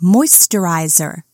moisturizer.